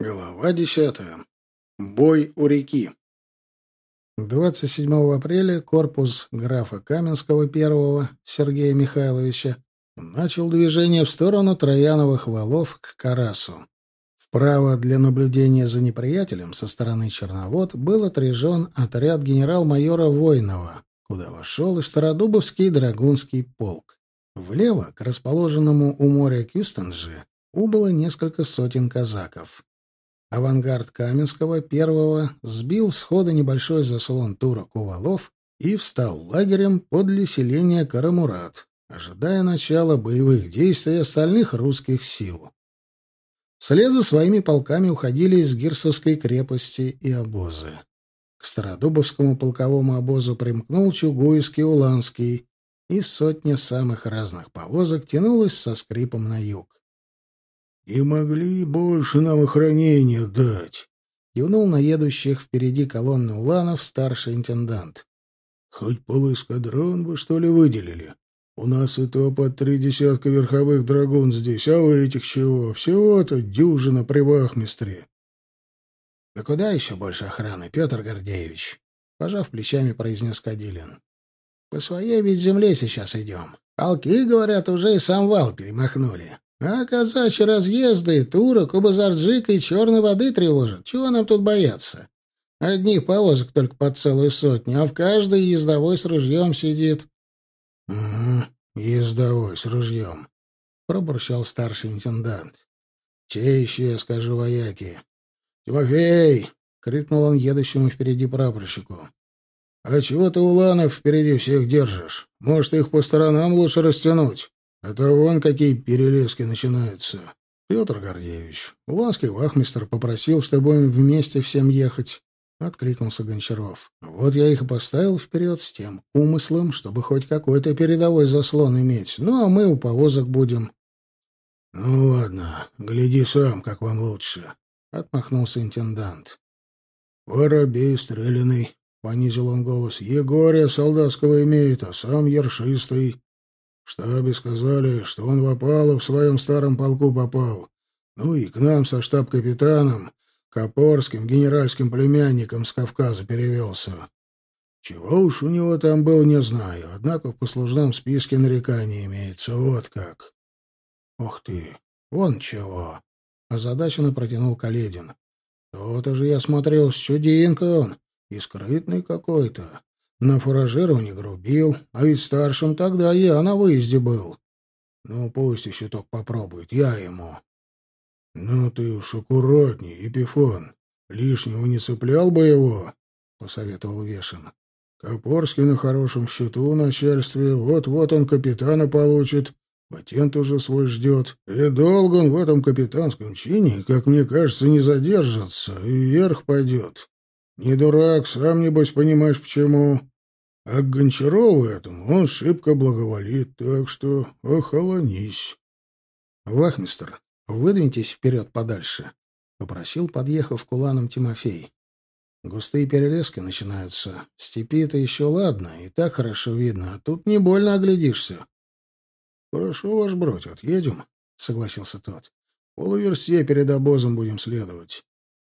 Глава десятая. Бой у реки. 27 апреля корпус графа Каменского I Сергея Михайловича начал движение в сторону Трояновых валов к Карасу. Вправо для наблюдения за неприятелем со стороны Черновод был отряжен отряд генерал-майора Войнова, куда вошел и Стародубовский драгунский полк. Влево, к расположенному у моря Кюстенджи, убыло несколько сотен казаков. Авангард Каменского первого сбил с хода небольшой заслон турок у валов и встал лагерем подле селения Карамурат, ожидая начала боевых действий остальных русских сил. Вслед за своими полками уходили из Гирсовской крепости и обозы. К Стародубовскому полковому обозу примкнул Чугуевский Уланский, и сотня самых разных повозок тянулась со скрипом на юг. «И могли больше нам охранения дать», — кивнул на едущих впереди колонны уланов старший интендант. «Хоть полэскадрон бы, что ли, выделили? У нас и то под три десятка верховых драгун здесь, а у этих чего? Всего-то дюжина при вахмистре». «Да куда еще больше охраны, Петр Гордеевич?» — пожав плечами, произнес Кадилин. «По своей ведь земле сейчас идем. Полки, говорят, уже и сам вал перемахнули. А казачьи разъезды, турок, Кубазарджика и черной воды тревожат. Чего нам тут бояться? Одних повозок только по целую сотню, а в каждой ездовой с ружьем сидит. — Угу, ездовой с ружьем, — пробурчал старший интендант. — Чей еще, я скажу, вояки? — Тимофей! — крикнул он едущему впереди прапорщику. — А чего ты, Уланов, впереди всех держишь? Может, их по сторонам лучше растянуть? Это вон какие перелески начинаются. Петр Гордеевич, уланский вахмистр попросил, чтобы им вместе всем ехать. Откликнулся Гончаров. Вот я их и поставил вперед с тем умыслом, чтобы хоть какой-то передовой заслон иметь. Ну, а мы у повозок будем. — Ну, ладно, гляди сам, как вам лучше, — отмахнулся интендант. — Воробей стреляный, — понизил он голос, — Егория солдатского имеет, а сам ершистый. В штабе сказали, что он в опалу в своем старом полку попал. Ну и к нам со штаб-капитаном, Копорским, генеральским племянником с Кавказа перевелся. Чего уж у него там было, не знаю, однако в послужном списке нареканий имеется, вот как. Ох ты, вон чего. Озадаченно протянул Каледин. То-то же я смотрел, с чудинка он, и скрытный какой-то. На фуражировании грубил, а ведь старшим тогда я на выезде был. Ну, пусть еще только попробует, я ему. — Ну ты уж аккуратней, Епифон. Лишнего не цеплял бы его, — посоветовал Вешин. Копорский на хорошем счету в начальстве, вот-вот он капитана получит, патент уже свой ждет. И долго он в этом капитанском чине, как мне кажется, не задержится и вверх пойдет. Не дурак, сам, небось, понимаешь, почему. А к Гончарову этому он шибко благоволит, так что охолонись. — Вахмистр, выдвиньтесь вперед подальше, — попросил, подъехав к уланам Тимофей. Густые перелески начинаются. Степи-то еще ладно, и так хорошо видно, а тут не больно оглядишься. — Хорошо, ваш бродь, отъедем, — согласился тот. — Полуверсье перед обозом будем следовать.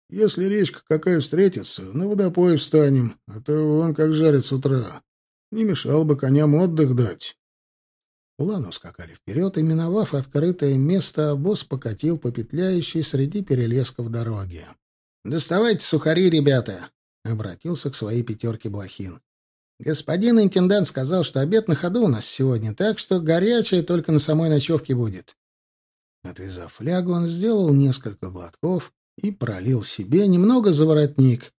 Если речка какая встретится, на водопой встанем, а то вон как жарит с утра. Не мешал бы коням отдых дать. Уланы ускакали вперед, и, миновав открытое место, обоз покатил по петляющей среди перелесков дороги. — Доставайте сухари, ребята! — обратился к своей пятерке Блохин. — Господин интендант сказал, что обед на ходу у нас сегодня, так что горячее только на самой ночевке будет. Отвязав флягу, он сделал несколько глотков и пролил себе немного за воротник.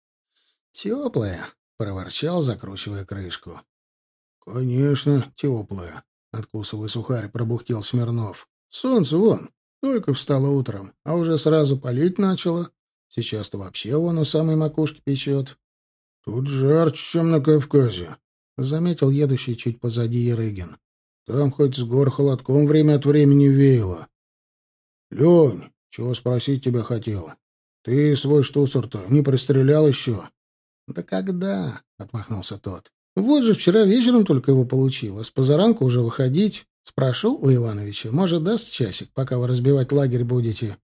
«Теплая», — проворчал, закручивая крышку. «Конечно, теплая», — откусывая сухарь, пробухтел Смирнов. «Солнце вон, только встало утром, а уже сразу палить начало. Сейчас-то вообще вон у самой макушки печет». «Тут жарче, чем на Кавказе», — заметил едущий чуть позади Ерыгин. «Там хоть с гор холодком время от времени веяло». «Лень, чего спросить тебя хотел? Ты свой штуцер-то не пристрелял еще?» «Да когда?» — отмахнулся тот. Вот же вчера вечером только его получил, а с позаранку уже выходить. Спрошу у Ивановича, может, даст часик, пока вы разбивать лагерь будете.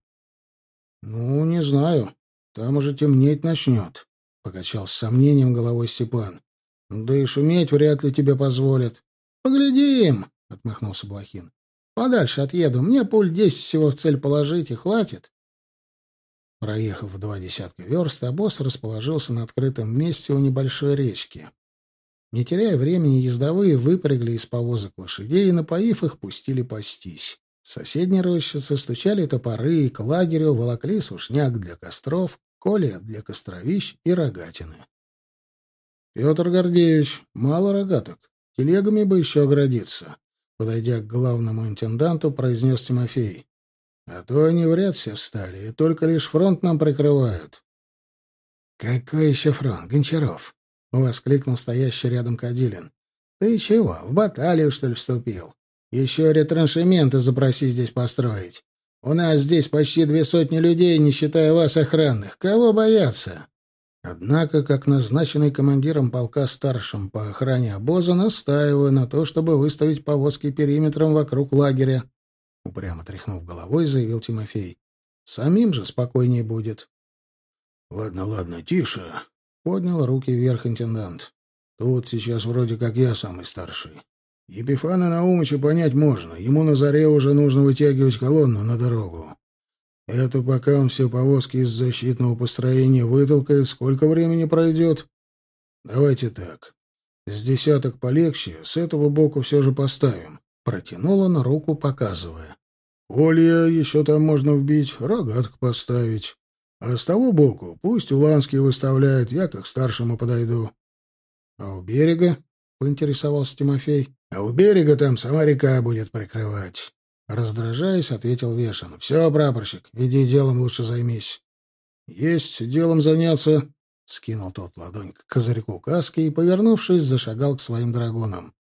Ну, не знаю. Там уже темнеть начнет, — покачал с сомнением головой Степан. Да и шуметь вряд ли тебе позволят. Поглядим, — отмахнулся Блохин. Подальше отъеду. Мне пуль десять всего в цель положить, и хватит. Проехав два десятка верст, обоз расположился на открытом месте у небольшой речки. Не теряя времени, ездовые выпрягли из повозок лошадей и, напоив их, пустили пастись. В соседней рощице стучали топоры, и к лагерю волокли сушняк для костров, колия для костровищ и рогатины. — Петр Гордеевич, мало рогаток. Телегами бы еще оградиться. Подойдя к главному интенданту, произнес Тимофей. — А то они в ряд все встали, и только лишь фронт нам прикрывают. — Какой еще фронт, Гончаров? — воскликнул стоящий рядом Кадилин. — Ты чего, в баталию, что ли, вступил? Еще ретраншементы запроси здесь построить. У нас здесь почти две сотни людей, не считая вас, охранных. Кого бояться? Однако, как назначенный командиром полка старшим по охране обоза, настаиваю на то, чтобы выставить повозки периметром вокруг лагеря. Упрямо тряхнув головой, заявил Тимофей. Самим же спокойнее будет. — Ладно, ладно, тише, Поднял руки вверх интендант. Тут сейчас вроде как я самый старший. Епифана Наумыча понять можно. Ему на заре уже нужно вытягивать колонну на дорогу. Это пока он все повозки из защитного построения вытолкает, сколько времени пройдет? Давайте так. С десяток полегче, с этого боку все же поставим. Протянул он руку, показывая. Олья еще там можно вбить, рогатку поставить. А с того боку пусть уланские выставляют, я как старшему подойду. — А у берега? — поинтересовался Тимофей. — А у берега там сама река будет прикрывать. Раздражаясь, ответил Вешан. — Все, прапорщик, иди делом лучше займись. — Есть делом заняться, — скинул тот ладонь к козырьку каски и, повернувшись, зашагал к своим драгунам. —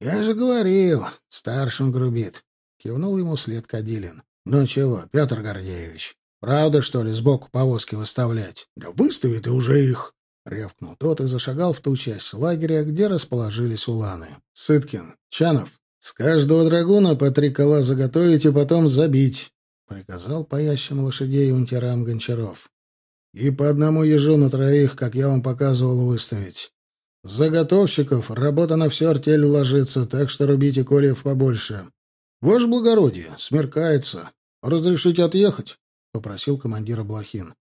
Я же говорил, старшим грубит, — кивнул ему вслед Кадилин. — Ну чего, Петр Гордеевич, Правда, что ли, сбоку повозки выставлять? Да выстави ты уже их! — рявкнул тот и зашагал в ту часть лагеря, где расположились уланы. — Сыткин, Чанов, с каждого драгуна по три кола заготовить и потом забить, — приказал паящим лошадей унтерам Гончаров. — И по одному ежу на троих, как я вам показывал, выставить. Заготовщиков работа на всю артель ложится, так что рубите кольев побольше. — Ваше благородие, смеркается. Разрешите отъехать? — попросил командира Блохин.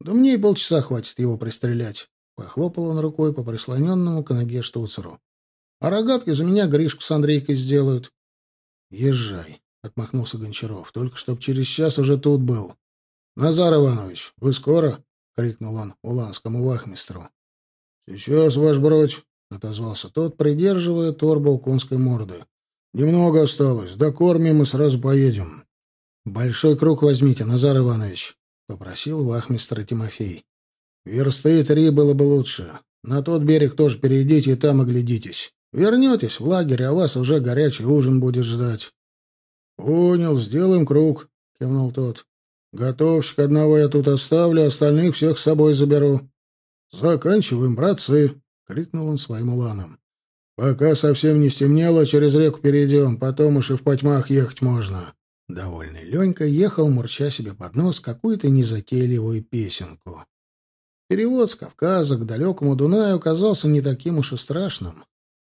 «Да мне и полчаса хватит его пристрелять», — похлопал он рукой по прислоненному к ноге штуцеру. «А рогатки за меня Гришку с Андрейкой сделают». «Езжай», — отмахнулся Гончаров, — «только чтоб через час уже тут был». «Назар Иванович, вы скоро?» — крикнул он уланскому вахмистру. «Сейчас, ваш бродь», — отозвался тот, придерживая торбу конской морды. «Немного осталось. Докормим и сразу поедем». «Большой круг возьмите, Назар Иванович», — попросил вахмистр Тимофей. «Версты три было бы лучше. На тот берег тоже перейдите и там оглядитесь. Вернетесь в лагерь, а вас уже горячий ужин будет ждать». «Понял, сделаем круг», — кивнул тот. «Готовщик одного я тут оставлю, остальных всех с собой заберу». «Заканчиваем, братцы», — крикнул он своим уланам. «Пока совсем не стемнело, через реку перейдем, потом уж и в потьмах ехать можно». Довольный Ленька ехал, мурча себе под нос какую-то незатейливую песенку. Перевод с Кавказа к далекому Дунаю оказался не таким уж и страшным.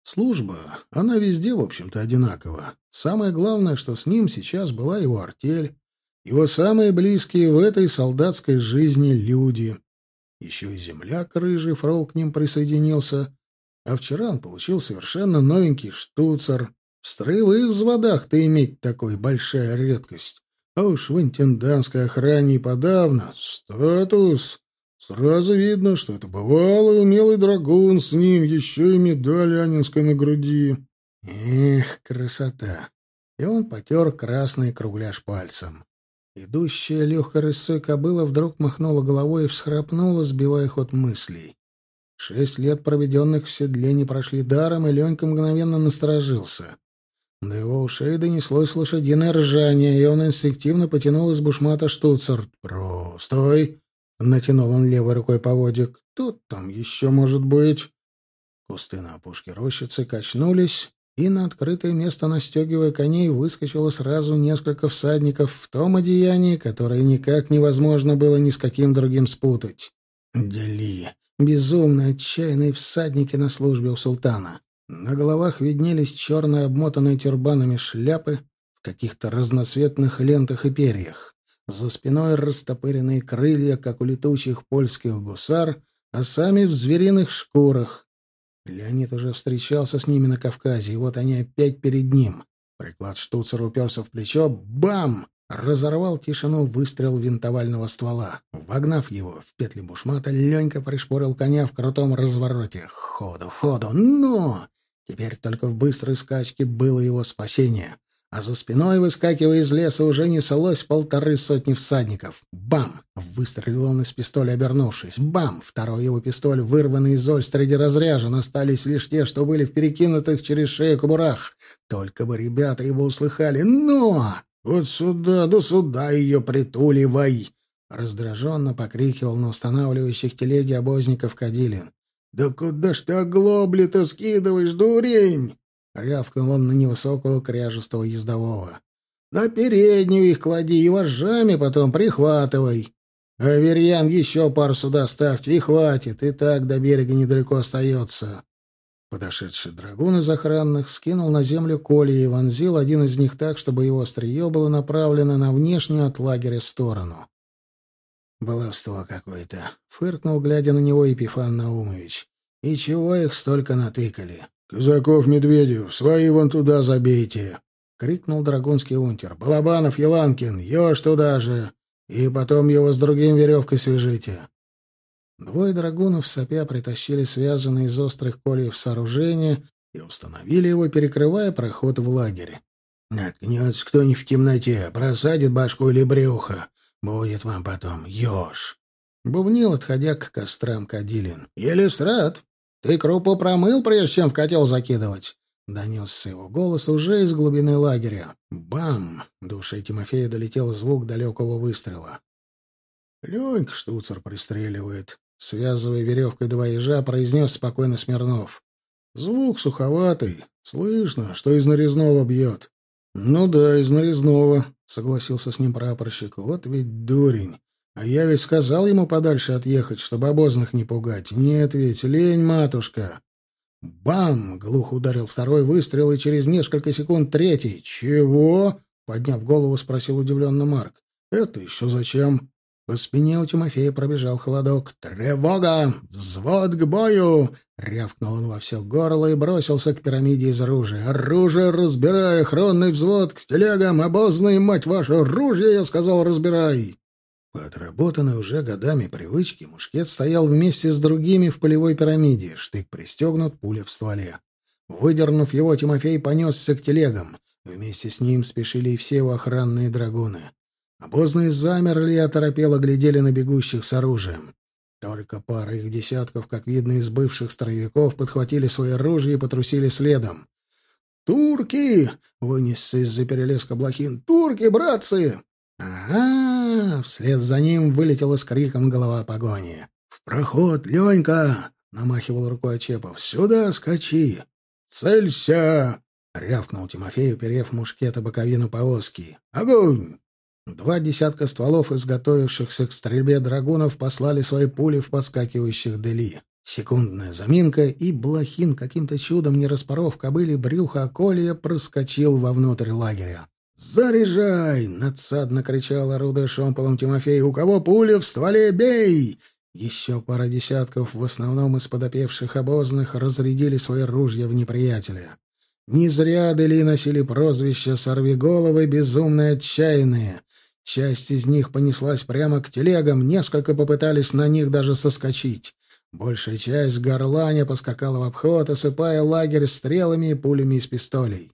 Служба, она везде, в общем-то, одинакова. Самое главное, что с ним сейчас была его артель, его самые близкие в этой солдатской жизни люди. Еще и земляк рыжий фрол к ним присоединился, а вчера он получил совершенно новенький штуцер, в строевых взводах-то иметь такой большая редкость. А уж в интендантской охране и подавно. Статус. Сразу видно, что это бывалый умелый драгун, с ним еще и медаль Анинской на груди. Эх, красота! И он потер красный кругляш пальцем. Идущая легкой рысой кобыла вдруг махнула головой и всхрапнула, сбивая ход мыслей. Шесть лет, проведенных в седле, не прошли даром, и Ленька мгновенно насторожился. До его ушей донеслось лошадиное ржание, и он инстинктивно потянул из бушмата штуцер. «Про, стой!» — натянул он левой рукой поводик. «Кто там еще может быть?» Кусты на опушке рощицы качнулись, и на открытое место, настегивая коней, выскочило сразу несколько всадников в том одеянии, которое никак невозможно было ни с каким другим спутать. Дели. Безумно отчаянные всадники на службе у султана. На головах виднелись черные обмотанные тюрбанами шляпы в каких-то разноцветных лентах и перьях. За спиной растопыренные крылья, как у летучих польских гусар, а сами в звериных шкурах. Леонид уже встречался с ними на Кавказе, и вот они опять перед ним. Приклад штуцера уперся в плечо. Бам! Разорвал тишину выстрел винтовального ствола. Вогнав его в петли бушмата, Ленька пришпорил коня в крутом развороте. Ходу, ходу, но! Теперь только в быстрой скачке было его спасение а за спиной, выскакивая из леса, уже неслось полторы сотни всадников. Бам! Выстрелил он из пистоля, обернувшись. Бам! Второй его пистоль, вырванный из ольстреди, разряжен. Остались лишь те, что были в перекинутых через шею кобурах. Только бы ребята его услыхали. Но! Вот сюда, да сюда ее притуливай! Раздраженно покрикивал на устанавливающих телеги обозников Кадилин. «Да куда ж ты оглобли-то скидываешь, дурень?» — рявкнул он на невысокого кряжестого ездового. «На переднюю их клади и вожжами потом прихватывай. А верьян еще пару сюда ставьте, и хватит, и так до берега недалеко остается». Подошедший драгун из охранных скинул на землю колья и вонзил один из них так, чтобы его острие было направлено на внешнюю от лагеря сторону. «Баловство какое-то», — фыркнул, глядя на него Епифан Наумович. «И чего их столько натыкали? «Казаков, Медведев, свои вон туда забейте!» — крикнул драгунский унтер. «Балабанов, Еланкин, ешь туда же! И потом его с другим веревкой свяжите!» Двое драгунов сопя притащили связанные из острых кольев сооружение и установили его, перекрывая проход в лагере. «Наткнется кто-нибудь в темноте, просадит башку или брюхо. Будет вам потом еж!» Бубнил, отходя к кострам Кадилин. «Елистрат, «Ты крупу промыл, прежде чем в котел закидывать?» — донесся его голос уже из глубины лагеря. «Бам!» — в душе Тимофея долетел звук далекого выстрела. «Ленька штуцер пристреливает», — связывая веревкой два ежа, произнес спокойно Смирнов. «Звук суховатый. Слышно, что из нарезного бьет». «Ну да, из нарезного», — согласился с ним прапорщик. «Вот ведь дурень. А я ведь сказал ему подальше отъехать, чтобы обозных не пугать. Нет ведь, лень, матушка. Бам! Глухо ударил второй выстрел, и через несколько секунд третий. Чего? Подняв голову, спросил удивленно Марк. Это еще зачем? По спине у Тимофея пробежал холодок. «Тревога! Взвод к бою!» Рявкнул он во все горло и бросился к пирамиде из оружия. «Оружие разбирай! Охранный взвод! К стелягам! Обозный, мать вашу! Оружие, я сказал, разбирай!» По отработанной уже годами привычке мушкет стоял вместе с другими в полевой пирамиде, штык пристегнут, пуля в стволе. Выдернув его, Тимофей понесся к телегам. Вместе с ним спешили и все его охранные драгуны. Обозные замерли и оторопело глядели на бегущих с оружием. Только пара их десятков, как видно из бывших строевиков, подхватили свои ружья и потрусили следом. «Турки!» — вынесся из-за перелеска Блохин. «Турки, братцы!» «Ага!» — вслед за ним вылетела с криком голова погони. «В проход, Ленька!» — намахивал рукой Очепов. «Сюда скачи!» «Целься!» — рявкнул Тимофей, уперев мушкета боковину повозки. «Огонь!» Два десятка стволов, изготовившихся к стрельбе драгунов, послали свои пули в подскакивающих дели. Секундная заминка, и Блохин, каким-то чудом не распоров кобыли брюха околья, проскочил вовнутрь лагеря. «Заряжай!» — надсадно кричал, орудуя шомполом Тимофей. «У кого пуля в стволе, бей!» Еще пара десятков, в основном из подопевших обозных, разрядили свои ружья в неприятеля. Не зря Дели носили прозвище «Сорвиголовы», «Безумные отчаянные». Часть из них понеслась прямо к телегам, несколько попытались на них даже соскочить. Большая часть горланя поскакала в обход, осыпая лагерь стрелами и пулями из пистолей.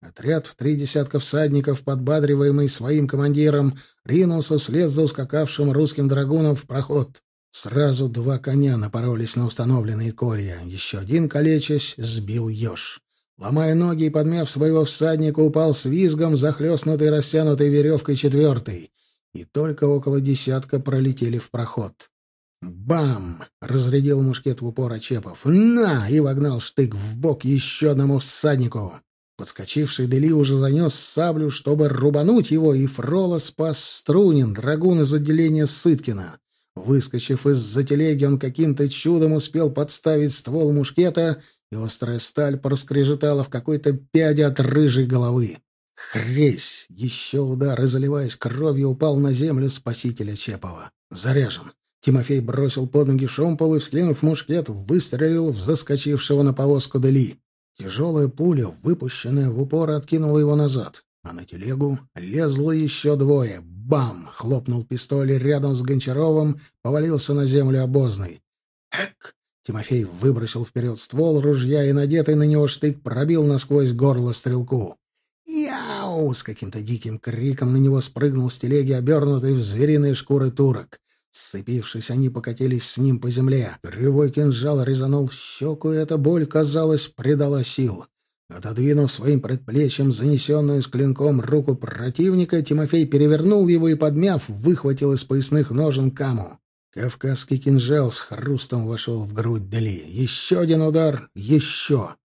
Отряд в три десятка всадников, подбадриваемый своим командиром, ринулся вслед за ускакавшим русским драгуном в проход. Сразу два коня напоролись на установленные колья. Еще один, калечась, сбил еж. Ломая ноги и подмяв своего всадника, упал с визгом, захлестнутый растянутой веревкой четвертый. И только около десятка пролетели в проход. «Бам!» — разрядил мушкет в упор Очепов. «На!» — и вогнал штык в бок еще одному всаднику. Подскочивший Дели уже занес саблю, чтобы рубануть его, и Фрола спас Струнин, драгун из отделения Сыткина. Выскочив из-за телеги, он каким-то чудом успел подставить ствол мушкета, и острая сталь проскрежетала в какой-то пяде от рыжей головы. Хресь! Еще удар, и, заливаясь кровью, упал на землю спасителя Чепова. Заряжен. Тимофей бросил под ноги шомпол и, вскинув мушкет, выстрелил в заскочившего на повозку Дели. Тяжелая пуля, выпущенная в упор, откинула его назад, а на телегу лезло еще двое. Бам! Хлопнул пистоль рядом с Гончаровым, повалился на землю обозный. Эк! Тимофей выбросил вперед ствол ружья, и надетый на него штык пробил насквозь горло стрелку. «Яу!» — с каким-то диким криком на него спрыгнул с телеги, обернутый в звериные шкуры турок. Сцепившись, они покатились с ним по земле. Кривой кинжал резанул щеку, и эта боль, казалось, придала сил. Отодвинув своим предплечьем занесенную с клинком руку противника, Тимофей перевернул его и, подмяв, выхватил из поясных ножен каму. Кавказский кинжал с хрустом вошел в грудь Дали. Еще один удар, еще.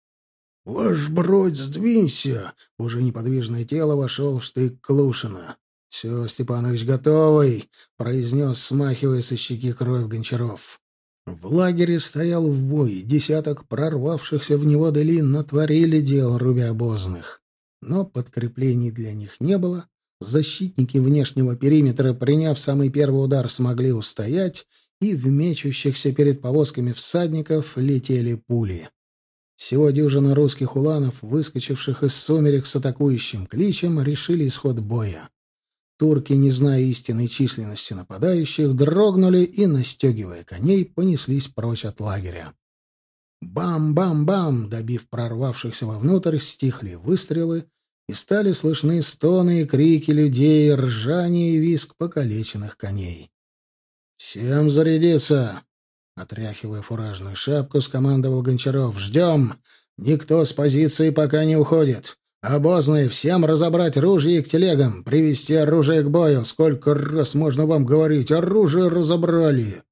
«Ваш бродь, сдвинься!» Уже неподвижное тело вошел штык Клушина. «Все, Степанович, готовый!» — произнес, смахивая со щеки кровь Гончаров. В лагере стоял в бой, десяток прорвавшихся в него долин натворили дел рубя обозных. Но подкреплений для них не было. Защитники внешнего периметра, приняв самый первый удар, смогли устоять, и в мечущихся перед повозками всадников летели пули. Всего дюжина русских уланов, выскочивших из сумерек с атакующим кличем, решили исход боя. Турки, не зная истинной численности нападающих, дрогнули и, настегивая коней, понеслись прочь от лагеря. Бам-бам-бам! Добив прорвавшихся вовнутрь, стихли выстрелы, и стали слышны стоны и крики людей, ржание и визг покалеченных коней. «Всем зарядиться!» Отряхивая фуражную шапку, скомандовал Гончаров. «Ждем! Никто с позиции пока не уходит. Обозные, всем разобрать ружья и к телегам, привести оружие к бою. Сколько раз можно вам говорить, оружие разобрали!»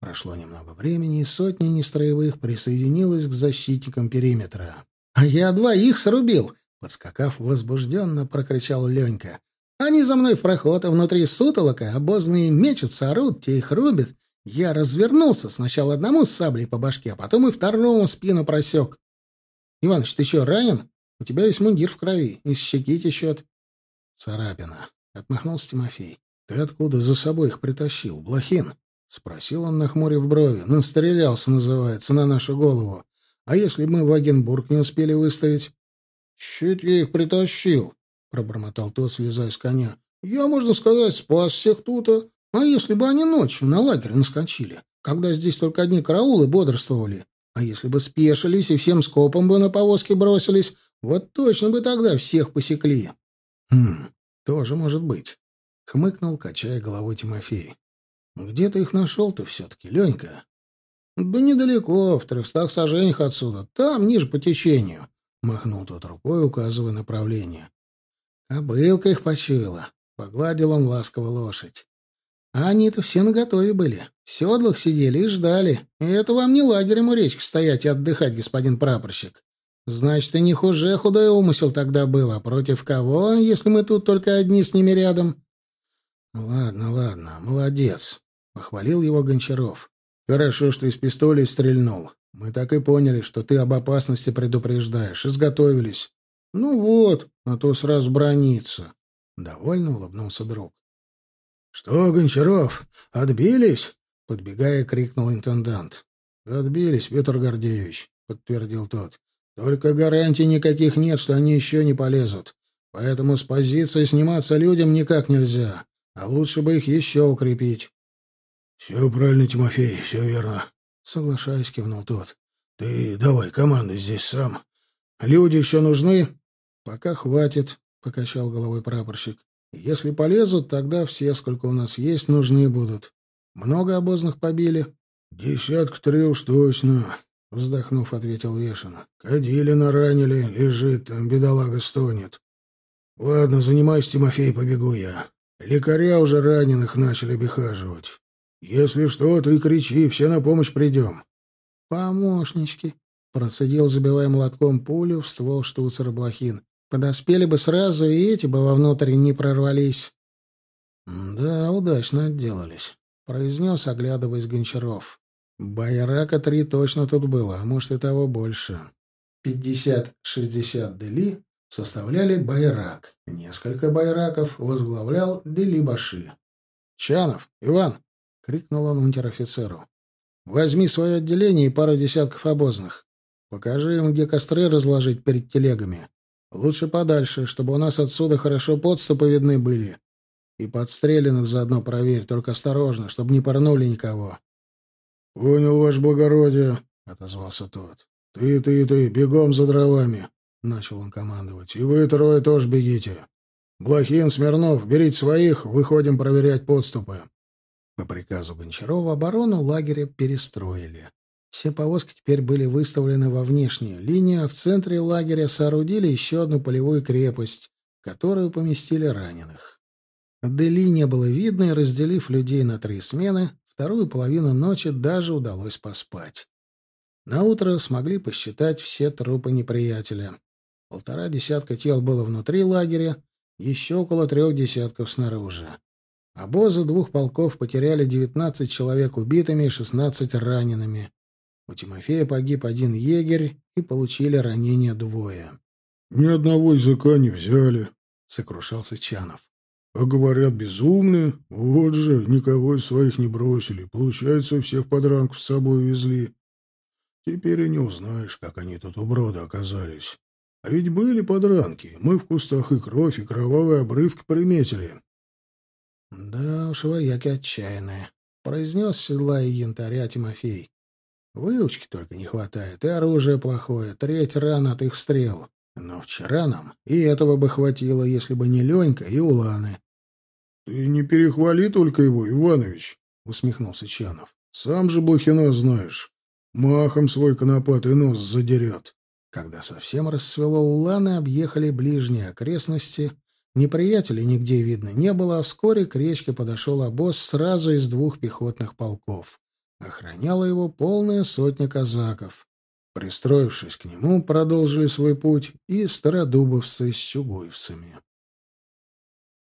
Прошло немного времени, и сотня нестроевых присоединилась к защитникам периметра. «А я двоих срубил!» — подскакав возбужденно, прокричал Ленька. «Они за мной в проход, а внутри сутолока обозные мечутся, орут, те их рубят. Я развернулся, сначала одному с саблей по башке, а потом и второму спину просек. Иваныч, ты что, ранен?» У тебя весь мундир в крови, из щеки течет. — Царапина. — отмахнулся Тимофей. — Ты откуда за собой их притащил, Блохин? — спросил он, нахмурив брови. — Настрелялся, называется, на нашу голову. А если мы в Агенбург не успели выставить? — Чуть я их притащил, — пробормотал тот, слезая с коня. — Я, можно сказать, спас всех тут. -а. а если бы они ночью на лагерь наскочили, когда здесь только одни караулы бодрствовали? А если бы спешились и всем скопом бы на повозке бросились, вот точно бы тогда всех посекли. Хм, тоже может быть. Хмыкнул, качая головой Тимофей. Где ты их нашел-то все-таки, Ленька? Да недалеко, в трехстах сажениях отсюда. Там, ниже по течению. Махнул тот рукой, указывая направление. Кобылка их почуяла. Погладил он ласково лошадь. А они-то все наготове были. В седлах сидели и ждали. И это вам не лагерем у речки стоять и отдыхать, господин прапорщик. Значит, и не хуже худой умысел тогда был. А против кого, если мы тут только одни с ними рядом? Ладно, ладно, молодец. Похвалил его Гончаров. Хорошо, что из пистоля стрельнул. Мы так и поняли, что ты об опасности предупреждаешь. Изготовились. Ну вот, а то сразу брониться. Довольно улыбнулся друг. Что, Гончаров, отбились? Подбегая, крикнул интендант. Отбились, Петр Гордеевич, подтвердил тот. Только гарантий никаких нет, что они еще не полезут. Поэтому с позиции сниматься людям никак нельзя. А лучше бы их еще укрепить. — Все правильно, Тимофей, все верно. Соглашаясь, кивнул тот. — Ты давай команду здесь сам. Люди еще нужны? — Пока хватит, — покачал головой прапорщик. — Если полезут, тогда все, сколько у нас есть, нужны будут. Много обозных побили? — Десятка три уж точно. Вздохнув, ответил Вешина. Кадилина ранили, лежит там, бедолага стонет. Ладно, занимайся, Тимофей, побегу я. Лекаря уже раненых начали обихаживать. Если что, то и кричи, все на помощь придем. Помощнички, Процедил, забивая молотком пулю в ствол штуцера Блохин. «Подоспели бы сразу, и эти бы вовнутрь не прорвались». «Да, удачно отделались», — произнес, оглядываясь Гончаров. «Байрака три точно тут было, а может и того больше». Пятьдесят-шестьдесят дели составляли байрак. Несколько байраков возглавлял Дели-Баши. «Чанов, Иван!» — крикнул он унтер-офицеру. «Возьми свое отделение и пару десятков обозных. Покажи им, где костры разложить перед телегами. Лучше подальше, чтобы у нас отсюда хорошо подступы видны были. И подстреленных заодно проверь, только осторожно, чтобы не порнули никого». «Понял, ваше благородие», — отозвался тот. «Ты, ты, ты, бегом за дровами!» — начал он командовать. «И вы трое тоже бегите. Блохин, Смирнов, берите своих, выходим проверять подступы». По приказу Гончарова оборону лагеря перестроили. Все повозки теперь были выставлены во внешнюю линию, а в центре лагеря соорудили еще одну полевую крепость, в которую поместили раненых. Дели не было видно, и, разделив людей на три смены, вторую половину ночи даже удалось поспать. Наутро смогли посчитать все трупы неприятеля. Полтора десятка тел было внутри лагеря, еще около трех десятков снаружи. Обозы двух полков потеряли 19 человек убитыми и 16 ранеными. У Тимофея погиб один егерь, и получили ранения двое. — Ни одного языка не взяли, — сокрушался Чанов. — А говорят, безумные. Вот же, никого из своих не бросили. Получается, всех подранков с собой везли. Теперь и не узнаешь, как они тут у брода оказались. А ведь были подранки. Мы в кустах и кровь, и кровавые обрывки приметили. — Да уж, вояки отчаянные, — произнес седла и янтаря Тимофей. — Выучки только не хватает, и оружие плохое, треть ран от их стрел. Но вчера нам и этого бы хватило, если бы не Ленька и Уланы. — Ты не перехвали только его, Иванович, — усмехнулся Чанов. — Сам же Блохина знаешь. Махом свой конопатый нос задерет. Когда совсем рассвело, уланы объехали ближние окрестности. Неприятелей нигде видно не было, а вскоре к речке подошел обоз сразу из двух пехотных полков. Охраняла его полная сотня казаков. Пристроившись к нему, продолжили свой путь и стародубовцы с чугуевцами.